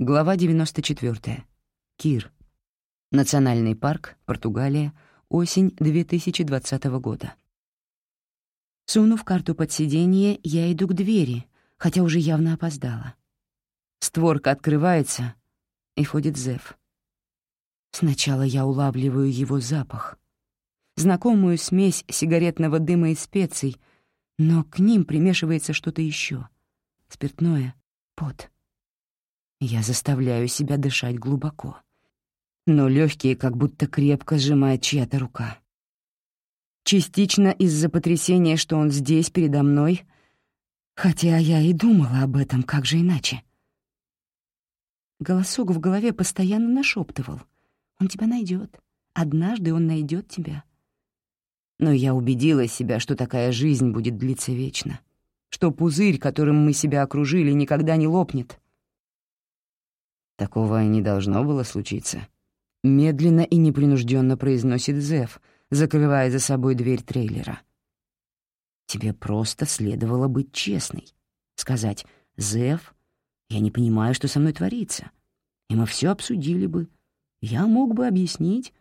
Глава 94. Кир. Национальный парк, Португалия, осень 2020 года. Сунув карту под сиденье, я иду к двери, хотя уже явно опоздала. Створка открывается, и входит Зев. Сначала я улавливаю его запах. Знакомую смесь сигаретного дыма и специй, но к ним примешивается что-то еще: Спиртное, пот — я заставляю себя дышать глубоко. Но легкие как будто крепко сжимает чья-то рука. Частично из-за потрясения, что он здесь, передо мной, хотя я и думала об этом, как же иначе. Голосок в голове постоянно нашептывал. «Он тебя найдет. Однажды он найдет тебя». Но я убедила себя, что такая жизнь будет длиться вечно, что пузырь, которым мы себя окружили, никогда не лопнет — Такого не должно было случиться. Медленно и непринужденно произносит Зев, закрывая за собой дверь трейлера. Тебе просто следовало быть честной. Сказать «Зев, я не понимаю, что со мной творится». И мы все обсудили бы. Я мог бы объяснить.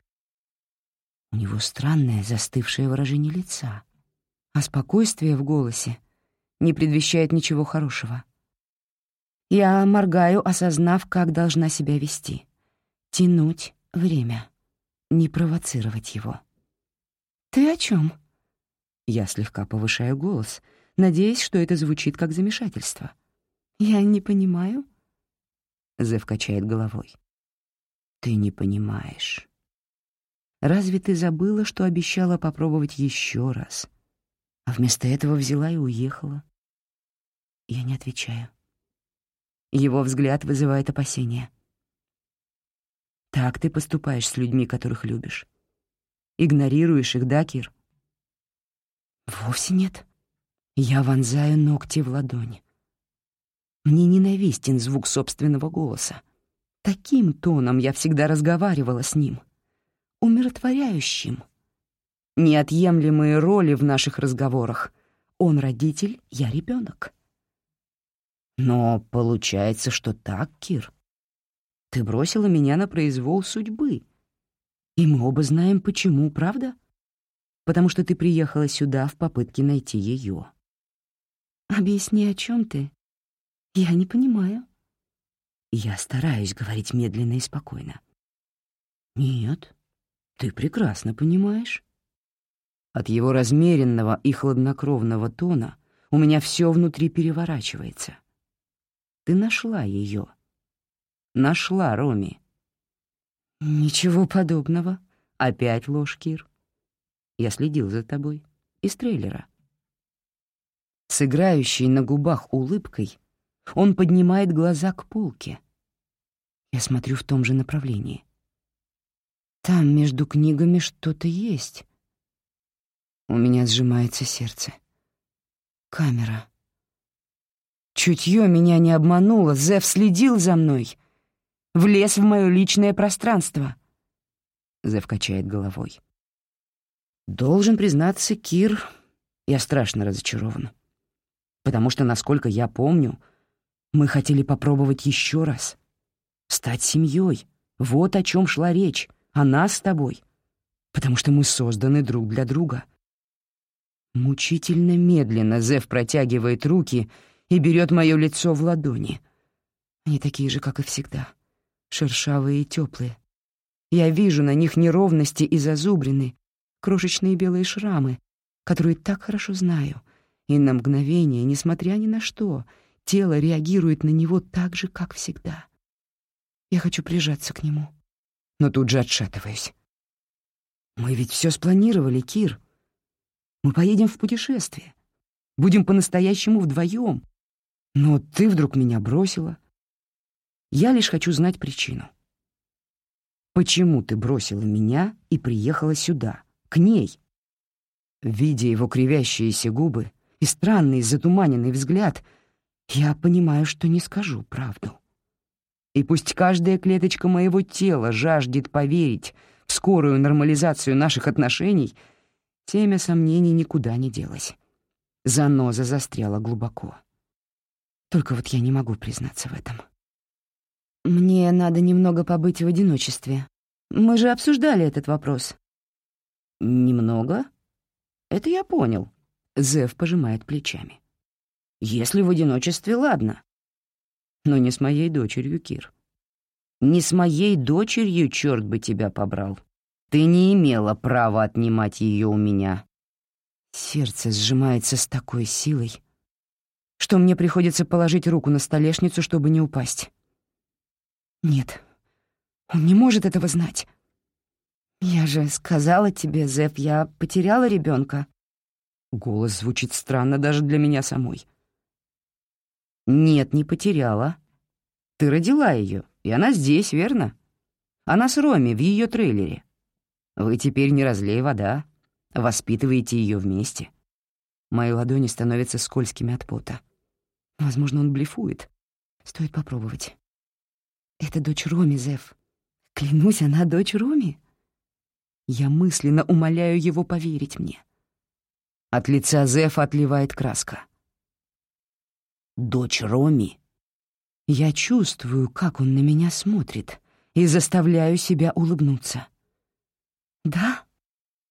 У него странное застывшее выражение лица, а спокойствие в голосе не предвещает ничего хорошего. Я моргаю, осознав, как должна себя вести. Тянуть время, не провоцировать его. «Ты о чем? Я слегка повышаю голос, надеясь, что это звучит как замешательство. «Я не понимаю». Зев качает головой. «Ты не понимаешь. Разве ты забыла, что обещала попробовать еще раз, а вместо этого взяла и уехала?» Я не отвечаю. Его взгляд вызывает опасения. Так ты поступаешь с людьми, которых любишь. Игнорируешь их, да, Кир? Вовсе нет. Я вонзаю ногти в ладони. Мне ненавистен звук собственного голоса. Таким тоном я всегда разговаривала с ним. Умиротворяющим. Неотъемлемые роли в наших разговорах. Он родитель, я ребенок. Но получается, что так, Кир. Ты бросила меня на произвол судьбы. И мы оба знаем, почему, правда? Потому что ты приехала сюда в попытке найти ее. Объясни, о чем ты? Я не понимаю. Я стараюсь говорить медленно и спокойно. Нет, ты прекрасно понимаешь. От его размеренного и хладнокровного тона у меня все внутри переворачивается. Ты нашла ее. Нашла Роми. Ничего подобного. Опять ложь, Кир. Я следил за тобой. Из трейлера. С играющей на губах улыбкой он поднимает глаза к полке. Я смотрю в том же направлении. Там между книгами что-то есть. У меня сжимается сердце. Камера. Чутье меня не обмануло, Зев следил за мной. Влез в мое личное пространство. Зев качает головой. Должен признаться, Кир, я страшно разочарован. Потому что, насколько я помню, мы хотели попробовать еще раз. Стать семьей. Вот о чем шла речь. О нас с тобой. Потому что мы созданы друг для друга. Мучительно медленно Зев протягивает руки — и берет мое лицо в ладони. Они такие же, как и всегда, шершавые и теплые. Я вижу на них неровности и зазубрины, крошечные белые шрамы, которые так хорошо знаю, и на мгновение, несмотря ни на что, тело реагирует на него так же, как всегда. Я хочу прижаться к нему, но тут же отшатываюсь. Мы ведь все спланировали, Кир. Мы поедем в путешествие. Будем по-настоящему вдвоем, но ты вдруг меня бросила. Я лишь хочу знать причину. Почему ты бросила меня и приехала сюда, к ней? Видя его кривящиеся губы и странный затуманенный взгляд, я понимаю, что не скажу правду. И пусть каждая клеточка моего тела жаждет поверить в скорую нормализацию наших отношений, семя сомнений никуда не делось. Заноза застряла глубоко. Только вот я не могу признаться в этом. Мне надо немного побыть в одиночестве. Мы же обсуждали этот вопрос. Немного? Это я понял. Зев пожимает плечами. Если в одиночестве, ладно. Но не с моей дочерью, Кир. Не с моей дочерью, черт бы тебя побрал. Ты не имела права отнимать ее у меня. Сердце сжимается с такой силой, что мне приходится положить руку на столешницу, чтобы не упасть. Нет, он не может этого знать. Я же сказала тебе, Зев, я потеряла ребенка. Голос звучит странно даже для меня самой. Нет, не потеряла. Ты родила ее, и она здесь, верно? Она с Роми в ее трейлере. Вы теперь не разлей вода, воспитываете ее вместе. Мои ладони становятся скользкими от пота. Возможно, он блефует. Стоит попробовать. Это дочь Роми, Зев. Клянусь, она дочь Роми. Я мысленно умоляю его поверить мне. От лица Зефа отливает краска. «Дочь Роми?» Я чувствую, как он на меня смотрит, и заставляю себя улыбнуться. «Да,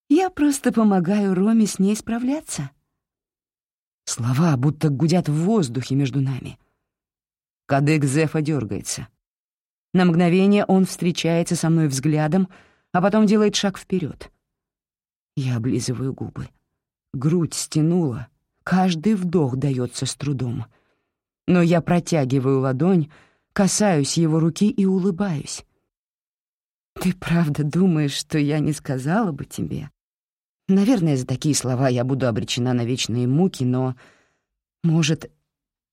я просто помогаю Роме с ней справляться». Слова будто гудят в воздухе между нами. Кадык Зефа дергается. На мгновение он встречается со мной взглядом, а потом делает шаг вперед. Я облизываю губы. Грудь стянула, каждый вдох дается с трудом — но я протягиваю ладонь, касаюсь его руки и улыбаюсь. «Ты правда думаешь, что я не сказала бы тебе?» Наверное, за такие слова я буду обречена на вечные муки, но, может,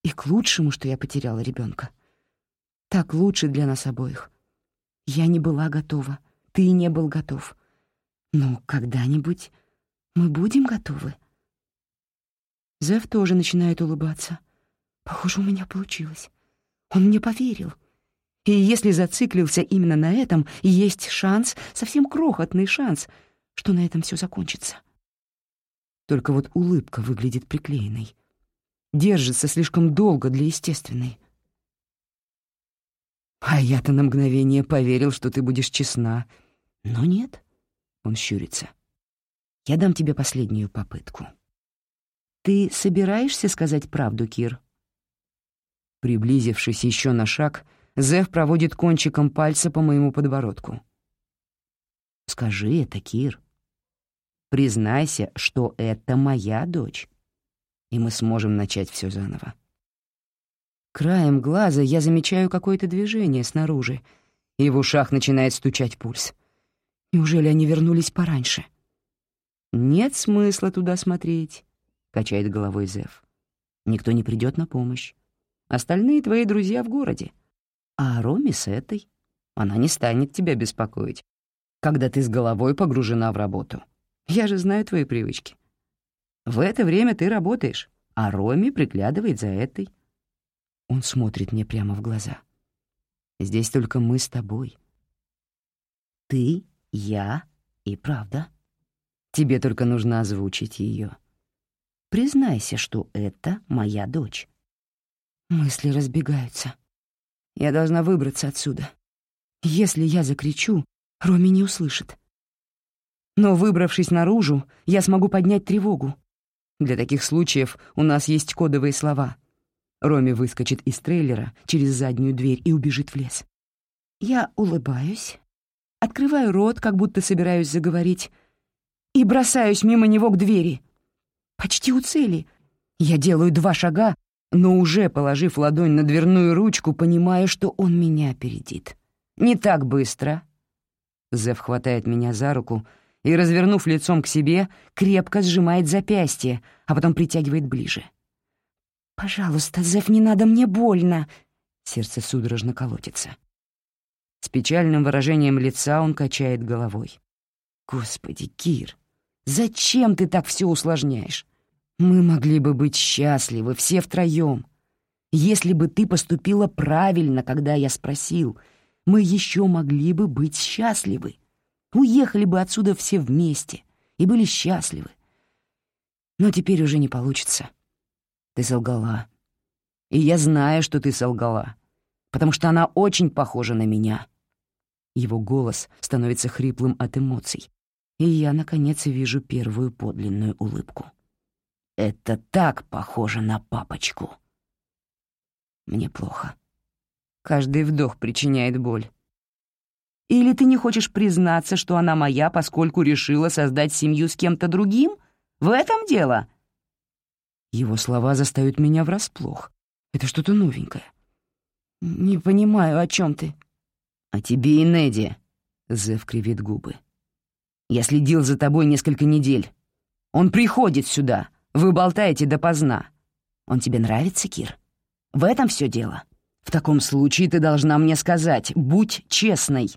и к лучшему, что я потеряла ребенка. Так лучше для нас обоих. Я не была готова, ты не был готов. Но когда-нибудь мы будем готовы. Зев тоже начинает улыбаться — Похоже, у меня получилось. Он мне поверил. И если зациклился именно на этом, есть шанс, совсем крохотный шанс, что на этом все закончится. Только вот улыбка выглядит приклеенной. Держится слишком долго для естественной. А я-то на мгновение поверил, что ты будешь честна. Но нет, он щурится. Я дам тебе последнюю попытку. Ты собираешься сказать правду, Кир? Приблизившись еще на шаг, Зев проводит кончиком пальца по моему подбородку. «Скажи это, Кир. Признайся, что это моя дочь, и мы сможем начать все заново». Краем глаза я замечаю какое-то движение снаружи, и в ушах начинает стучать пульс. Неужели они вернулись пораньше? «Нет смысла туда смотреть», — качает головой Зев. «Никто не придет на помощь. Остальные твои друзья в городе. А Роми с этой. Она не станет тебя беспокоить, когда ты с головой погружена в работу. Я же знаю твои привычки. В это время ты работаешь, а Роми приглядывает за этой. Он смотрит мне прямо в глаза. Здесь только мы с тобой. Ты, я и правда. Тебе только нужно озвучить ее. Признайся, что это моя дочь. Мысли разбегаются. Я должна выбраться отсюда. Если я закричу, Роми не услышит. Но, выбравшись наружу, я смогу поднять тревогу. Для таких случаев у нас есть кодовые слова. Роми выскочит из трейлера через заднюю дверь и убежит в лес. Я улыбаюсь, открываю рот, как будто собираюсь заговорить, и бросаюсь мимо него к двери. Почти у цели. Я делаю два шага, но уже положив ладонь на дверную ручку, понимаю, что он меня опередит. «Не так быстро!» Зев хватает меня за руку и, развернув лицом к себе, крепко сжимает запястье, а потом притягивает ближе. «Пожалуйста, Зев, не надо, мне больно!» Сердце судорожно колотится. С печальным выражением лица он качает головой. «Господи, Кир, зачем ты так все усложняешь? Мы могли бы быть счастливы все втроем. Если бы ты поступила правильно, когда я спросил, мы еще могли бы быть счастливы. Уехали бы отсюда все вместе и были счастливы. Но теперь уже не получится. Ты солгала. И я знаю, что ты солгала. потому что она очень похожа на меня». Его голос становится хриплым от эмоций, и я, наконец, вижу первую подлинную улыбку. «Это так похоже на папочку». Мне плохо. Каждый вдох причиняет боль. Или ты не хочешь признаться, что она моя, поскольку решила создать семью с кем-то другим? В этом дело?» Его слова застают меня врасплох. Это что-то новенькое. «Не понимаю, о чем ты?» «О тебе и Неди», — Зев кривит губы. «Я следил за тобой несколько недель. Он приходит сюда, вы болтаете допоздна. Он тебе нравится, Кир? В этом все дело. В таком случае ты должна мне сказать, будь честной».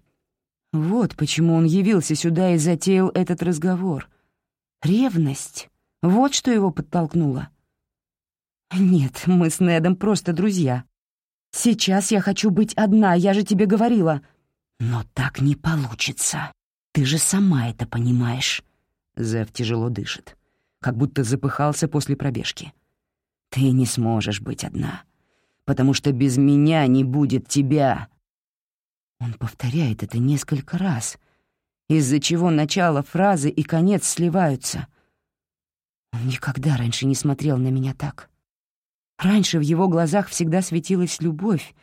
Вот почему он явился сюда и затеял этот разговор. Ревность. Вот что его подтолкнуло. Нет, мы с Недом просто друзья. Сейчас я хочу быть одна, я же тебе говорила. Но так не получится. Ты же сама это понимаешь. Зев тяжело дышит, как будто запыхался после пробежки. Ты не сможешь быть одна, потому что без меня не будет тебя. Он повторяет это несколько раз, из-за чего начало фразы и конец сливаются. Он никогда раньше не смотрел на меня так. Раньше в его глазах всегда светилась любовь,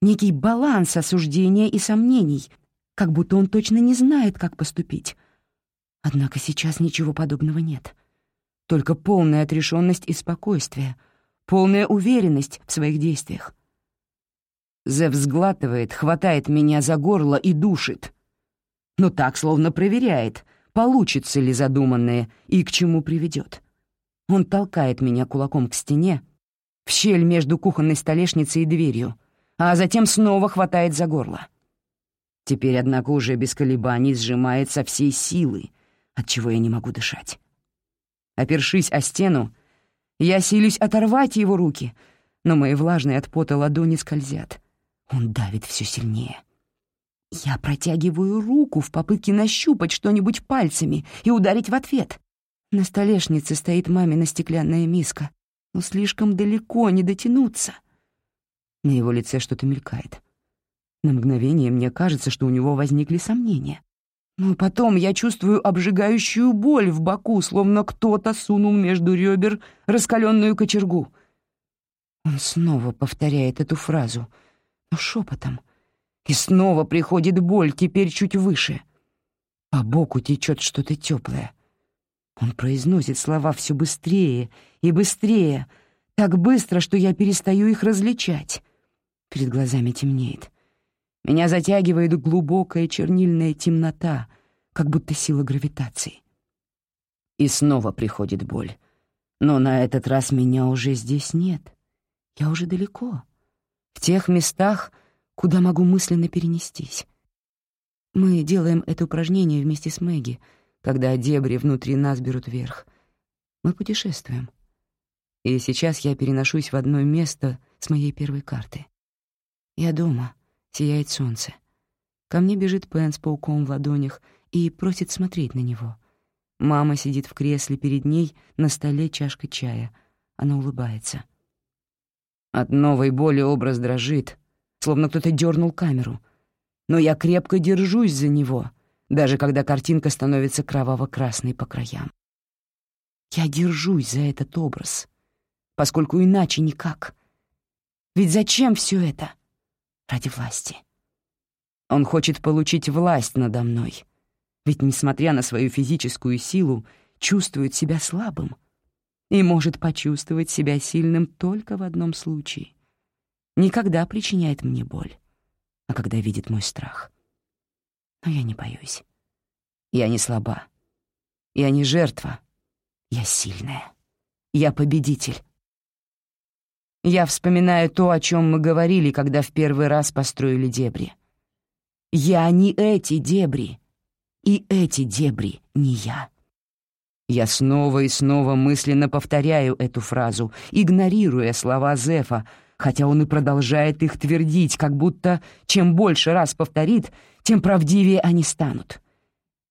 некий баланс осуждения и сомнений, как будто он точно не знает, как поступить. Однако сейчас ничего подобного нет. Только полная отрешенность и спокойствие, полная уверенность в своих действиях. Зев сглатывает, хватает меня за горло и душит. Но так, словно проверяет, получится ли задуманное и к чему приведет. Он толкает меня кулаком к стене, в щель между кухонной столешницей и дверью, а затем снова хватает за горло. Теперь, однако, уже без колебаний сжимает со всей силы, от чего я не могу дышать. Опершись о стену, я силюсь оторвать его руки, но мои влажные от пота ладони скользят. Он давит все сильнее. Я протягиваю руку в попытке нащупать что-нибудь пальцами и ударить в ответ. На столешнице стоит мамина стеклянная миска, но слишком далеко не дотянуться. На его лице что-то мелькает. На мгновение мне кажется, что у него возникли сомнения. Но потом я чувствую обжигающую боль в боку, словно кто-то сунул между ребер раскаленную кочергу. Он снова повторяет эту фразу — но шепотом. И снова приходит боль, теперь чуть выше. По боку течет что-то теплое. Он произносит слова все быстрее и быстрее, так быстро, что я перестаю их различать. Перед глазами темнеет. Меня затягивает глубокая чернильная темнота, как будто сила гравитации. И снова приходит боль. Но на этот раз меня уже здесь нет. Я уже далеко в тех местах, куда могу мысленно перенестись. Мы делаем это упражнение вместе с Мэгги, когда дебри внутри нас берут верх. Мы путешествуем. И сейчас я переношусь в одно место с моей первой карты. Я дома, сияет солнце. Ко мне бежит Пен с пауком в ладонях и просит смотреть на него. Мама сидит в кресле перед ней, на столе чашка чая. Она улыбается. От новой боли образ дрожит, словно кто-то дернул камеру. Но я крепко держусь за него, даже когда картинка становится кроваво-красной по краям. Я держусь за этот образ, поскольку иначе никак. Ведь зачем все это? Ради власти. Он хочет получить власть надо мной, ведь, несмотря на свою физическую силу, чувствует себя слабым — и может почувствовать себя сильным только в одном случае. Никогда причиняет мне боль, а когда видит мой страх. Но я не боюсь. Я не слаба. Я не жертва. Я сильная. Я победитель. Я вспоминаю то, о чем мы говорили, когда в первый раз построили дебри. Я не эти дебри, и эти дебри не я. Я снова и снова мысленно повторяю эту фразу, игнорируя слова Зефа, хотя он и продолжает их твердить, как будто чем больше раз повторит, тем правдивее они станут.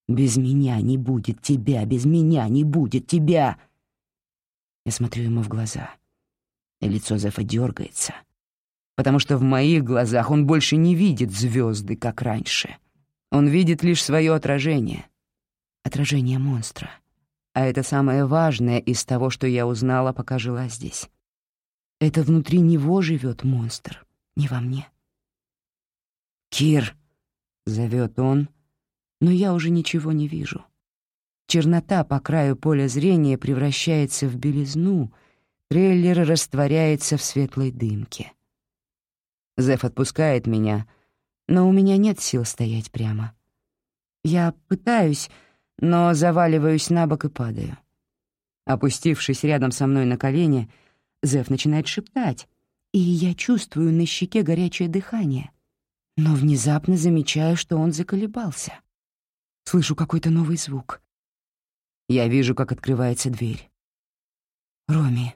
«Без меня не будет тебя, без меня не будет тебя!» Я смотрю ему в глаза, и лицо Зефа дергается. потому что в моих глазах он больше не видит звезды, как раньше. Он видит лишь свое отражение. Отражение монстра. А это самое важное из того, что я узнала, пока жила здесь. Это внутри него живет монстр, не во мне. «Кир!» — зовет он, но я уже ничего не вижу. Чернота по краю поля зрения превращается в белизну, трейлер растворяется в светлой дымке. Зев отпускает меня, но у меня нет сил стоять прямо. Я пытаюсь, но заваливаюсь на бок и падаю. Опустившись рядом со мной на колени, Зев начинает шептать, и я чувствую на щеке горячее дыхание, но внезапно замечаю, что он заколебался. Слышу какой-то новый звук. Я вижу, как открывается дверь. Роми.